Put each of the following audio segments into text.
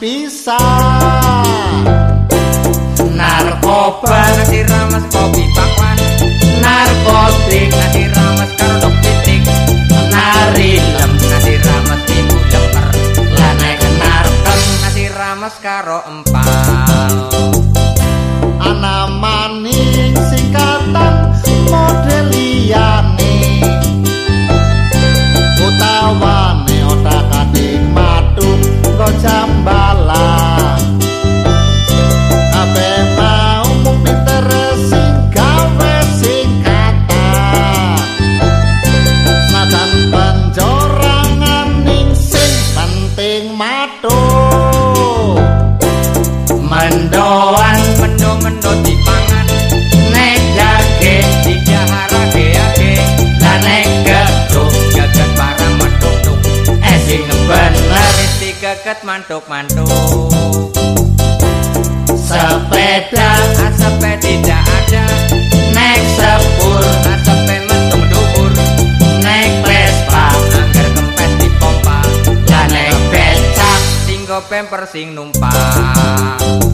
pisan narkoba nanti ramas kopi pakwan narkotik nanti ramas karo pitik. Nari lem nanti ramas ibu lemper lana kenarkan nanti ramas karo empal. Sing kata keket mantuk-mantuk. Sepeda. Asepe tidak ada. Nek sepur. Asepe mentung dhuwur nek Vespa. Anggar kempes dipompa. Lan nek becak. Singgo pemper sing numpak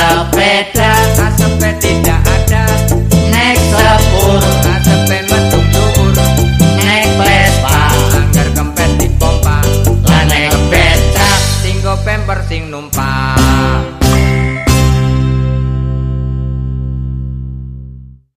sapeta